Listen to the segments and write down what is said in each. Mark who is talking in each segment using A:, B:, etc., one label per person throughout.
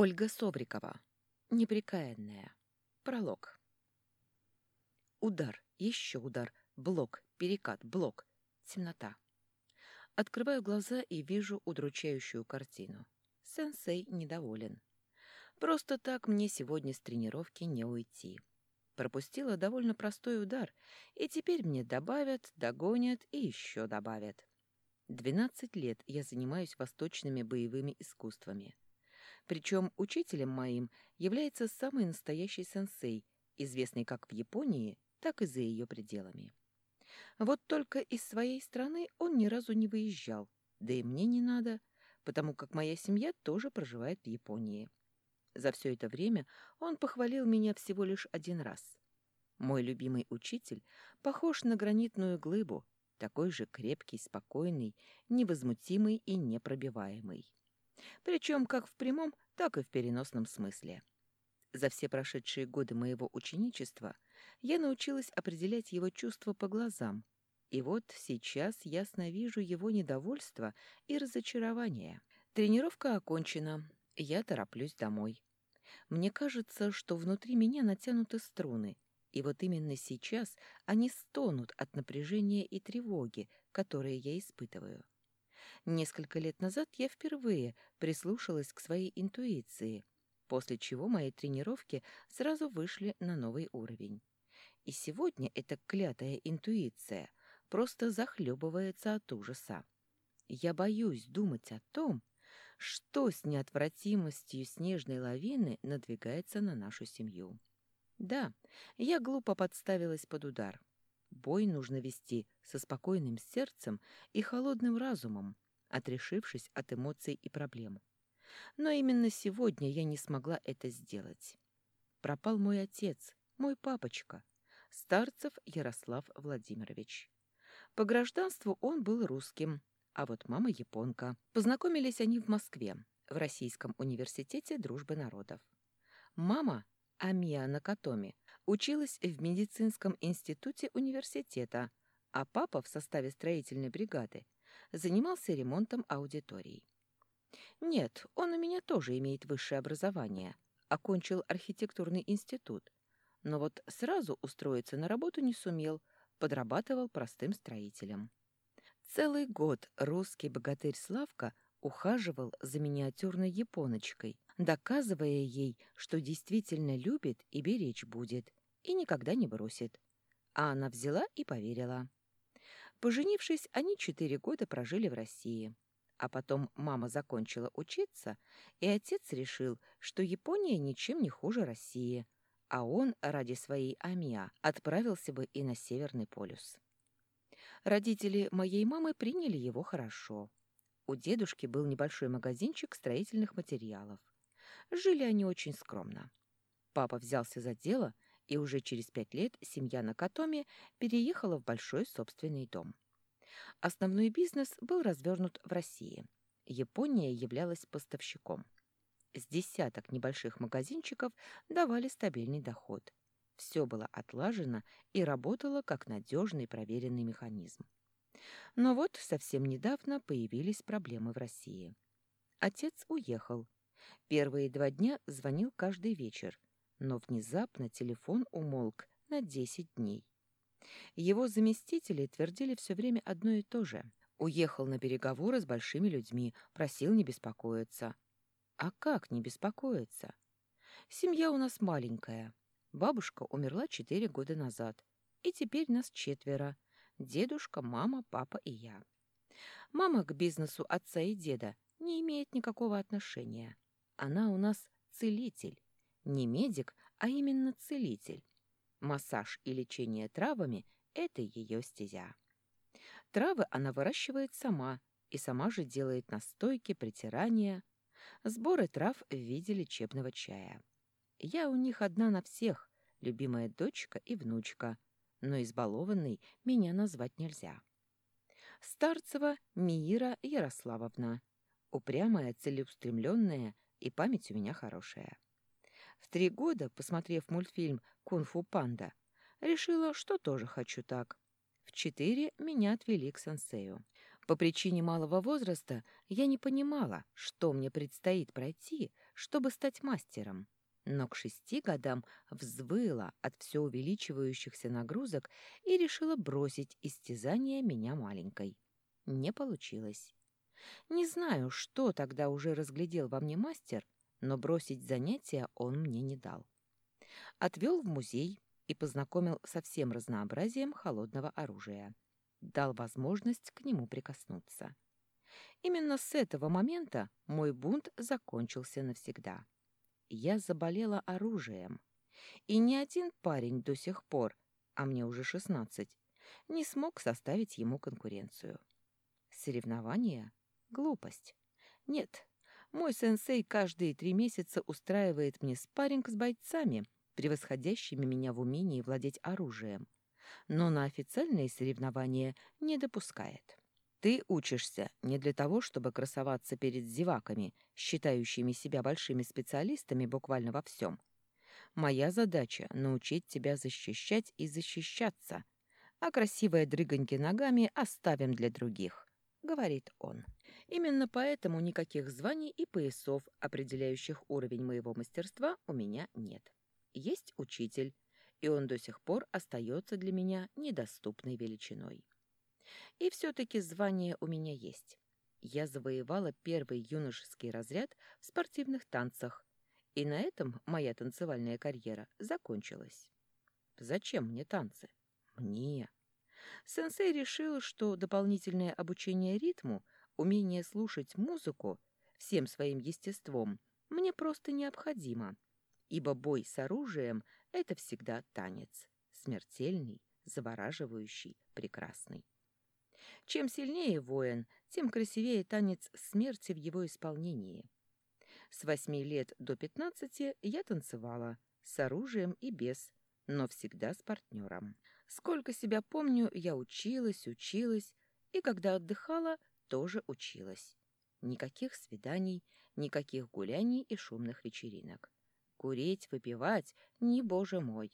A: Ольга Соврикова. Неприкаянная. Пролог. Удар, еще удар, блок, перекат, блок, темнота. Открываю глаза и вижу удручающую картину. Сенсей недоволен. Просто так мне сегодня с тренировки не уйти. Пропустила довольно простой удар, и теперь мне добавят, догонят и еще добавят. Двенадцать лет я занимаюсь восточными боевыми искусствами. Причем учителем моим является самый настоящий сенсей, известный как в Японии, так и за ее пределами. Вот только из своей страны он ни разу не выезжал, да и мне не надо, потому как моя семья тоже проживает в Японии. За все это время он похвалил меня всего лишь один раз. Мой любимый учитель похож на гранитную глыбу, такой же крепкий, спокойный, невозмутимый и непробиваемый. Причем как в прямом, так и в переносном смысле. За все прошедшие годы моего ученичества я научилась определять его чувства по глазам, и вот сейчас ясно вижу его недовольство и разочарование. Тренировка окончена, я тороплюсь домой. Мне кажется, что внутри меня натянуты струны, и вот именно сейчас они стонут от напряжения и тревоги, которые я испытываю. Несколько лет назад я впервые прислушалась к своей интуиции, после чего мои тренировки сразу вышли на новый уровень. И сегодня эта клятая интуиция просто захлебывается от ужаса. Я боюсь думать о том, что с неотвратимостью снежной лавины надвигается на нашу семью. Да, я глупо подставилась под удар. Бой нужно вести со спокойным сердцем и холодным разумом, отрешившись от эмоций и проблем. Но именно сегодня я не смогла это сделать. Пропал мой отец, мой папочка, Старцев Ярослав Владимирович. По гражданству он был русским, а вот мама японка. Познакомились они в Москве, в Российском университете дружбы народов. Мама, Амия Накатоми, училась в медицинском институте университета, а папа в составе строительной бригады занимался ремонтом аудиторий. Нет, он у меня тоже имеет высшее образование, окончил архитектурный институт, но вот сразу устроиться на работу не сумел, подрабатывал простым строителем. Целый год русский богатырь Славка ухаживал за миниатюрной японочкой, доказывая ей, что действительно любит и беречь будет, и никогда не бросит. А она взяла и поверила. Поженившись, они четыре года прожили в России. А потом мама закончила учиться, и отец решил, что Япония ничем не хуже России, а он ради своей Амиа отправился бы и на Северный полюс. Родители моей мамы приняли его хорошо. У дедушки был небольшой магазинчик строительных материалов. Жили они очень скромно. Папа взялся за дело, и уже через пять лет семья Накатоми переехала в большой собственный дом. Основной бизнес был развернут в России. Япония являлась поставщиком. С десяток небольших магазинчиков давали стабильный доход – все было отлажено и работало как надежный проверенный механизм. Но вот совсем недавно появились проблемы в России. Отец уехал. Первые два дня звонил каждый вечер, но внезапно телефон умолк на 10 дней. Его заместители твердили все время одно и то же. Уехал на переговоры с большими людьми, просил не беспокоиться. А как не беспокоиться? Семья у нас маленькая. Бабушка умерла четыре года назад, и теперь нас четверо. Дедушка, мама, папа и я. Мама к бизнесу отца и деда не имеет никакого отношения. Она у нас целитель. Не медик, а именно целитель. Массаж и лечение травами – это ее стезя. Травы она выращивает сама и сама же делает настойки, притирания, сборы трав в виде лечебного чая. Я у них одна на всех, любимая дочка и внучка, но избалованной меня назвать нельзя. Старцева Миира Ярославовна. Упрямая, целеустремленная, и память у меня хорошая. В три года, посмотрев мультфильм «Кунг-фу панда», решила, что тоже хочу так. В четыре меня отвели к сенсею. По причине малого возраста я не понимала, что мне предстоит пройти, чтобы стать мастером. Но к шести годам взвыла от все увеличивающихся нагрузок и решила бросить истязание меня маленькой. Не получилось. Не знаю, что тогда уже разглядел во мне мастер, но бросить занятия он мне не дал. Отвел в музей и познакомил со всем разнообразием холодного оружия. Дал возможность к нему прикоснуться. Именно с этого момента мой бунт закончился навсегда. Я заболела оружием. И ни один парень до сих пор, а мне уже шестнадцать, не смог составить ему конкуренцию. Соревнования — глупость. Нет, мой сенсей каждые три месяца устраивает мне спарринг с бойцами, превосходящими меня в умении владеть оружием, но на официальные соревнования не допускает. Ты учишься не для того, чтобы красоваться перед зеваками, считающими себя большими специалистами буквально во всем. Моя задача — научить тебя защищать и защищаться, а красивые дрыганьки ногами оставим для других», — говорит он. Именно поэтому никаких званий и поясов, определяющих уровень моего мастерства, у меня нет. Есть учитель, и он до сих пор остается для меня недоступной величиной. И все-таки звание у меня есть. Я завоевала первый юношеский разряд в спортивных танцах, и на этом моя танцевальная карьера закончилась. Зачем мне танцы? Мне. Сенсей решил, что дополнительное обучение ритму, умение слушать музыку всем своим естеством мне просто необходимо, ибо бой с оружием — это всегда танец, смертельный, завораживающий, прекрасный. Чем сильнее воин, тем красивее танец смерти в его исполнении. С восьми лет до пятнадцати я танцевала, с оружием и без, но всегда с партнером. Сколько себя помню, я училась, училась, и когда отдыхала, тоже училась. Никаких свиданий, никаких гуляний и шумных вечеринок. Курить, выпивать — не боже мой.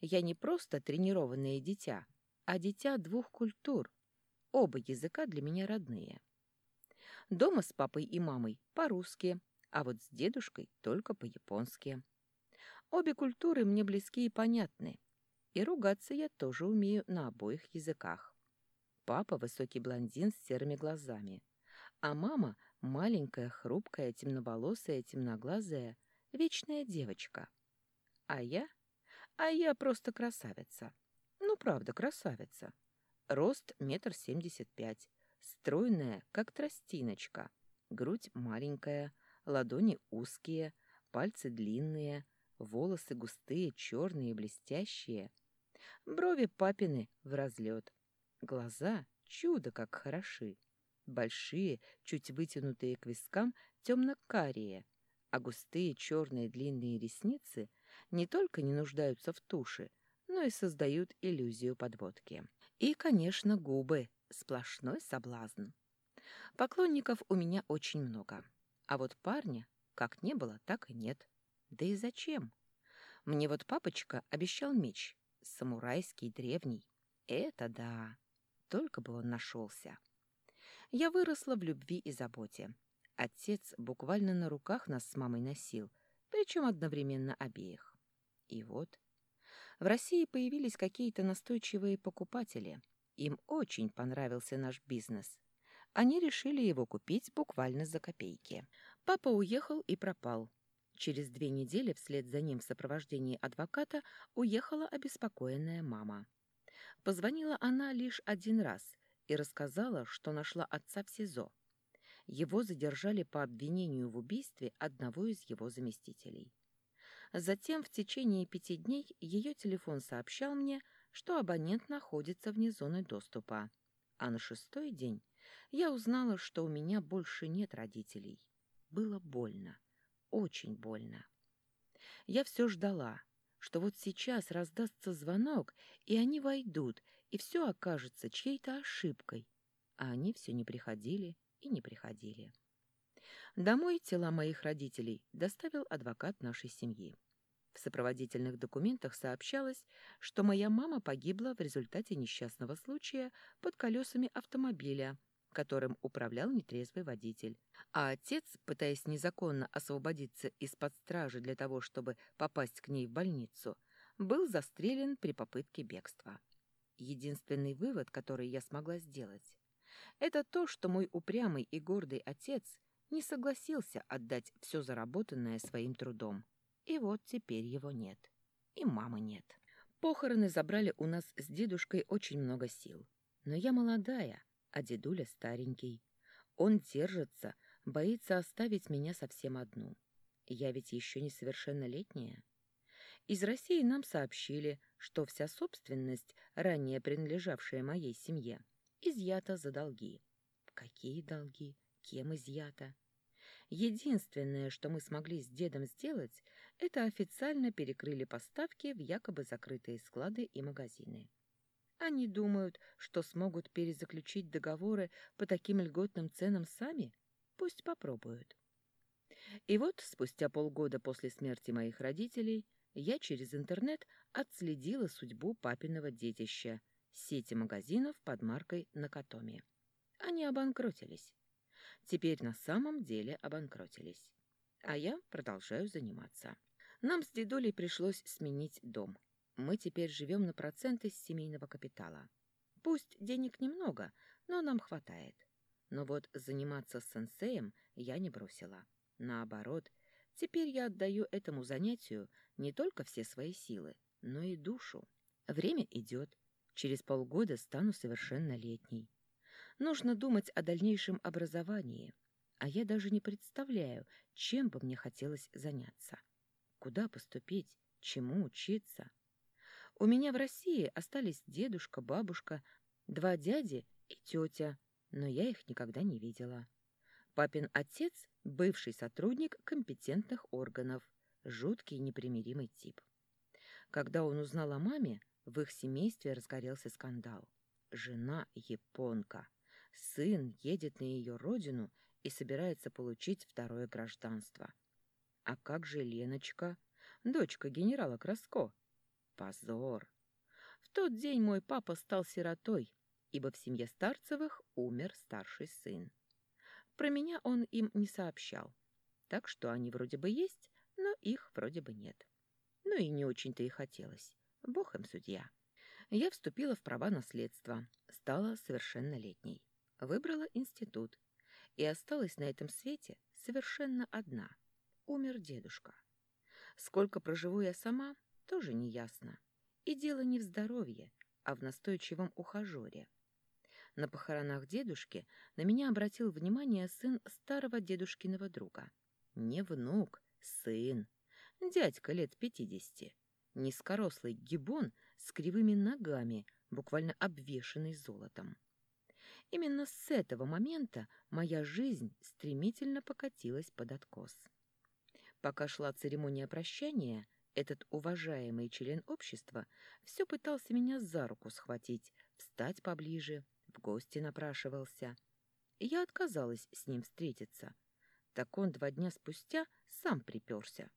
A: Я не просто тренированное дитя, а дитя двух культур. Оба языка для меня родные. Дома с папой и мамой по-русски, а вот с дедушкой только по-японски. Обе культуры мне близки и понятны. И ругаться я тоже умею на обоих языках. Папа — высокий блондин с серыми глазами, а мама — маленькая, хрупкая, темноволосая, темноглазая — вечная девочка. А я? А я просто красавица. Ну, правда, красавица. Рост метр семьдесят пять, стройная, как тростиночка, грудь маленькая, ладони узкие, пальцы длинные, волосы густые, черные, блестящие, брови папины в разлет, глаза чудо как хороши, большие, чуть вытянутые к вискам, темно-карие, а густые черные длинные ресницы не только не нуждаются в туши, но и создают иллюзию подводки. И, конечно, губы — сплошной соблазн. Поклонников у меня очень много, а вот парня как не было, так и нет. Да и зачем? Мне вот папочка обещал меч, самурайский, древний. Это да, только бы он нашелся. Я выросла в любви и заботе, Отец буквально на руках нас с мамой носил, причем одновременно обеих. И вот в России появились какие-то настойчивые покупатели. Им очень понравился наш бизнес. Они решили его купить буквально за копейки. Папа уехал и пропал. Через две недели вслед за ним в сопровождении адвоката уехала обеспокоенная мама. Позвонила она лишь один раз и рассказала, что нашла отца в СИЗО. Его задержали по обвинению в убийстве одного из его заместителей. Затем в течение пяти дней ее телефон сообщал мне, что абонент находится вне зоны доступа. А на шестой день я узнала, что у меня больше нет родителей. Было больно, очень больно. Я все ждала, что вот сейчас раздастся звонок, и они войдут, и все окажется чьей-то ошибкой. А они все не приходили и не приходили. Домой тела моих родителей доставил адвокат нашей семьи. В сопроводительных документах сообщалось, что моя мама погибла в результате несчастного случая под колесами автомобиля, которым управлял нетрезвый водитель. А отец, пытаясь незаконно освободиться из-под стражи для того, чтобы попасть к ней в больницу, был застрелен при попытке бегства. Единственный вывод, который я смогла сделать, это то, что мой упрямый и гордый отец не согласился отдать все заработанное своим трудом. И вот теперь его нет. И мамы нет. Похороны забрали у нас с дедушкой очень много сил. Но я молодая, а дедуля старенький. Он держится, боится оставить меня совсем одну. Я ведь еще не совершеннолетняя. Из России нам сообщили, что вся собственность, ранее принадлежавшая моей семье, изъята за долги. Какие долги? Кем изъята? Единственное, что мы смогли с дедом сделать, это официально перекрыли поставки в якобы закрытые склады и магазины. Они думают, что смогут перезаключить договоры по таким льготным ценам сами? Пусть попробуют. И вот, спустя полгода после смерти моих родителей, я через интернет отследила судьбу папиного детища, сети магазинов под маркой «Накатоми». Они обанкротились. Теперь на самом деле обанкротились. А я продолжаю заниматься. Нам с дедулей пришлось сменить дом. Мы теперь живем на проценты с семейного капитала. Пусть денег немного, но нам хватает. Но вот заниматься с сенсеем я не бросила. Наоборот, теперь я отдаю этому занятию не только все свои силы, но и душу. Время идет. Через полгода стану совершеннолетней. Нужно думать о дальнейшем образовании, а я даже не представляю, чем бы мне хотелось заняться. Куда поступить, чему учиться? У меня в России остались дедушка, бабушка, два дяди и тетя, но я их никогда не видела. Папин отец – бывший сотрудник компетентных органов, жуткий непримиримый тип. Когда он узнал о маме, в их семействе разгорелся скандал. Жена – японка. Сын едет на ее родину и собирается получить второе гражданство. А как же Леночка, дочка генерала Краско? Позор! В тот день мой папа стал сиротой, ибо в семье Старцевых умер старший сын. Про меня он им не сообщал, так что они вроде бы есть, но их вроде бы нет. Ну и не очень-то и хотелось. Бог им судья. Я вступила в права наследства, стала совершеннолетней. Выбрала институт и осталась на этом свете совершенно одна. Умер дедушка. Сколько проживу я сама, тоже не ясно. И дело не в здоровье, а в настойчивом ухажере. На похоронах дедушки на меня обратил внимание сын старого дедушкиного друга. Не внук, сын. Дядька лет пятидесяти. Низкорослый гибон с кривыми ногами, буквально обвешанный золотом. Именно с этого момента моя жизнь стремительно покатилась под откос. Пока шла церемония прощания, этот уважаемый член общества все пытался меня за руку схватить, встать поближе, в гости напрашивался. Я отказалась с ним встретиться. Так он два дня спустя сам приперся.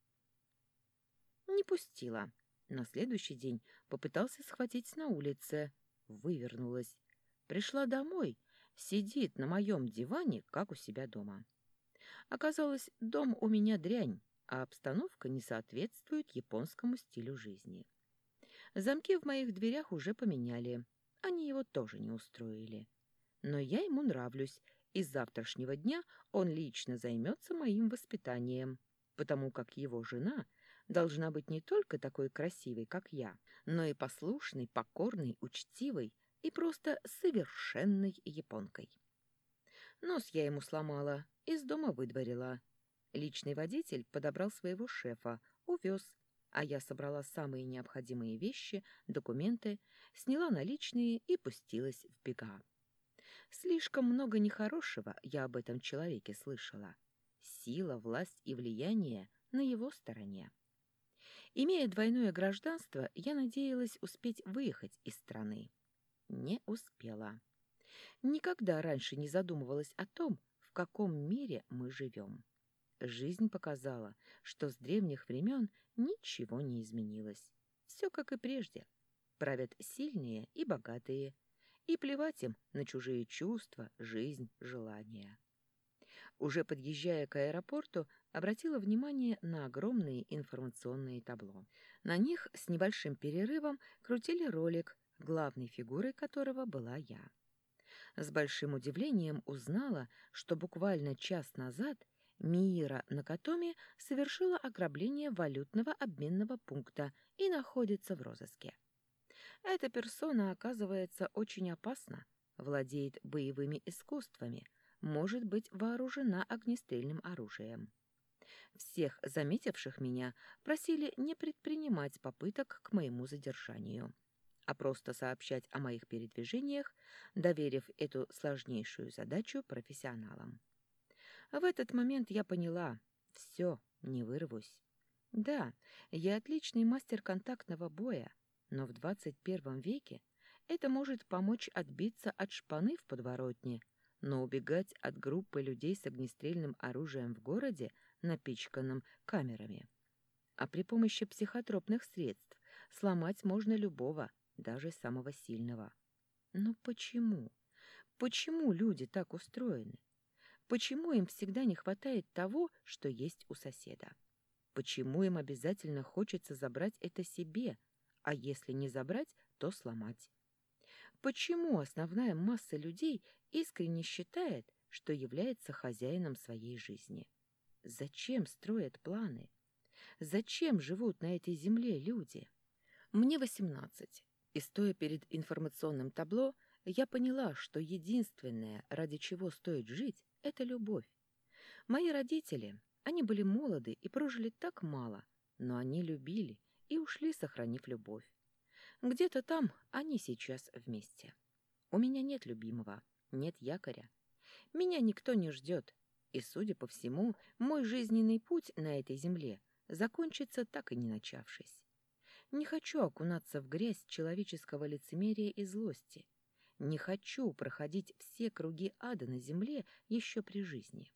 A: Не пустила. На следующий день попытался схватить на улице. Вывернулась. Пришла домой, сидит на моем диване, как у себя дома. Оказалось, дом у меня дрянь, а обстановка не соответствует японскому стилю жизни. Замки в моих дверях уже поменяли, они его тоже не устроили. Но я ему нравлюсь, и с завтрашнего дня он лично займется моим воспитанием, потому как его жена должна быть не только такой красивой, как я, но и послушной, покорной, учтивой и просто совершенной японкой. Нос я ему сломала, из дома выдворила. Личный водитель подобрал своего шефа, увез, а я собрала самые необходимые вещи, документы, сняла наличные и пустилась в бега. Слишком много нехорошего я об этом человеке слышала. Сила, власть и влияние на его стороне. Имея двойное гражданство, я надеялась успеть выехать из страны. Не успела. Никогда раньше не задумывалась о том, в каком мире мы живем. Жизнь показала, что с древних времен ничего не изменилось. Все как и прежде. Правят сильные и богатые. и плевать им на чужие чувства, жизнь, желания. Уже подъезжая к аэропорту, обратила внимание на огромные информационные табло. На них с небольшим перерывом крутили ролик, главной фигурой которого была я. С большим удивлением узнала, что буквально час назад Миира Накатоми совершила ограбление валютного обменного пункта и находится в розыске. Эта персона, оказывается, очень опасна, владеет боевыми искусствами, может быть вооружена огнестрельным оружием. Всех заметивших меня просили не предпринимать попыток к моему задержанию, а просто сообщать о моих передвижениях, доверив эту сложнейшую задачу профессионалам. В этот момент я поняла — все, не вырвусь. Да, я отличный мастер контактного боя, но в 21 веке это может помочь отбиться от шпаны в подворотне, но убегать от группы людей с огнестрельным оружием в городе, напичканном камерами. А при помощи психотропных средств сломать можно любого, даже самого сильного. Но почему? Почему люди так устроены? Почему им всегда не хватает того, что есть у соседа? Почему им обязательно хочется забрать это себе, а если не забрать, то сломать? Почему основная масса людей искренне считает, что является хозяином своей жизни? Зачем строят планы? Зачем живут на этой земле люди? Мне восемнадцать, и стоя перед информационным табло, я поняла, что единственное, ради чего стоит жить, это любовь. Мои родители, они были молоды и прожили так мало, но они любили и ушли, сохранив любовь. Где-то там они сейчас вместе. У меня нет любимого, нет якоря. Меня никто не ждет, и, судя по всему, мой жизненный путь на этой земле закончится так и не начавшись. Не хочу окунаться в грязь человеческого лицемерия и злости. Не хочу проходить все круги ада на земле еще при жизни.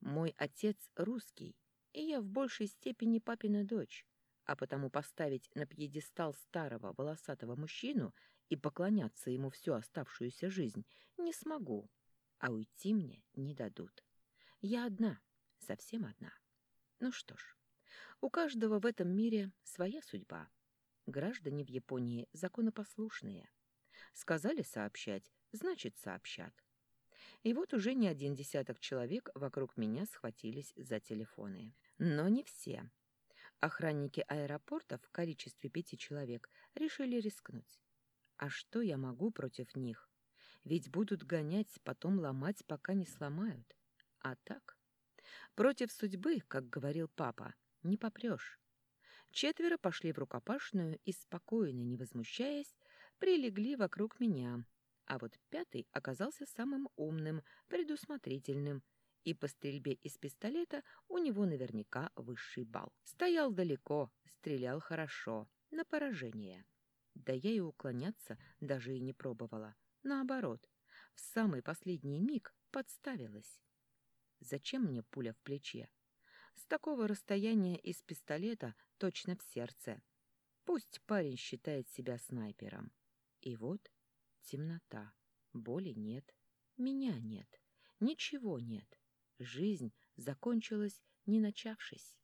A: Мой отец русский, и я в большей степени папина дочь, а потому поставить на пьедестал старого волосатого мужчину и поклоняться ему всю оставшуюся жизнь не смогу, а уйти мне не дадут. Я одна, совсем одна. Ну что ж, у каждого в этом мире своя судьба. Граждане в Японии законопослушные. Сказали сообщать, значит сообщат. И вот уже не один десяток человек вокруг меня схватились за телефоны. Но не все. Охранники аэропорта в количестве пяти человек решили рискнуть. А что я могу против них? Ведь будут гонять, потом ломать, пока не сломают. А так? Против судьбы, как говорил папа, не попрешь. Четверо пошли в рукопашную и, спокойно, не возмущаясь, прилегли вокруг меня, а вот пятый оказался самым умным, предусмотрительным, и по стрельбе из пистолета у него наверняка высший балл. Стоял далеко, стрелял хорошо, на поражение. Да я и уклоняться даже и не пробовала. Наоборот, в самый последний миг подставилась. Зачем мне пуля в плече? С такого расстояния из пистолета точно в сердце. Пусть парень считает себя снайпером. И вот темнота, боли нет, меня нет, ничего нет. Жизнь закончилась, не начавшись.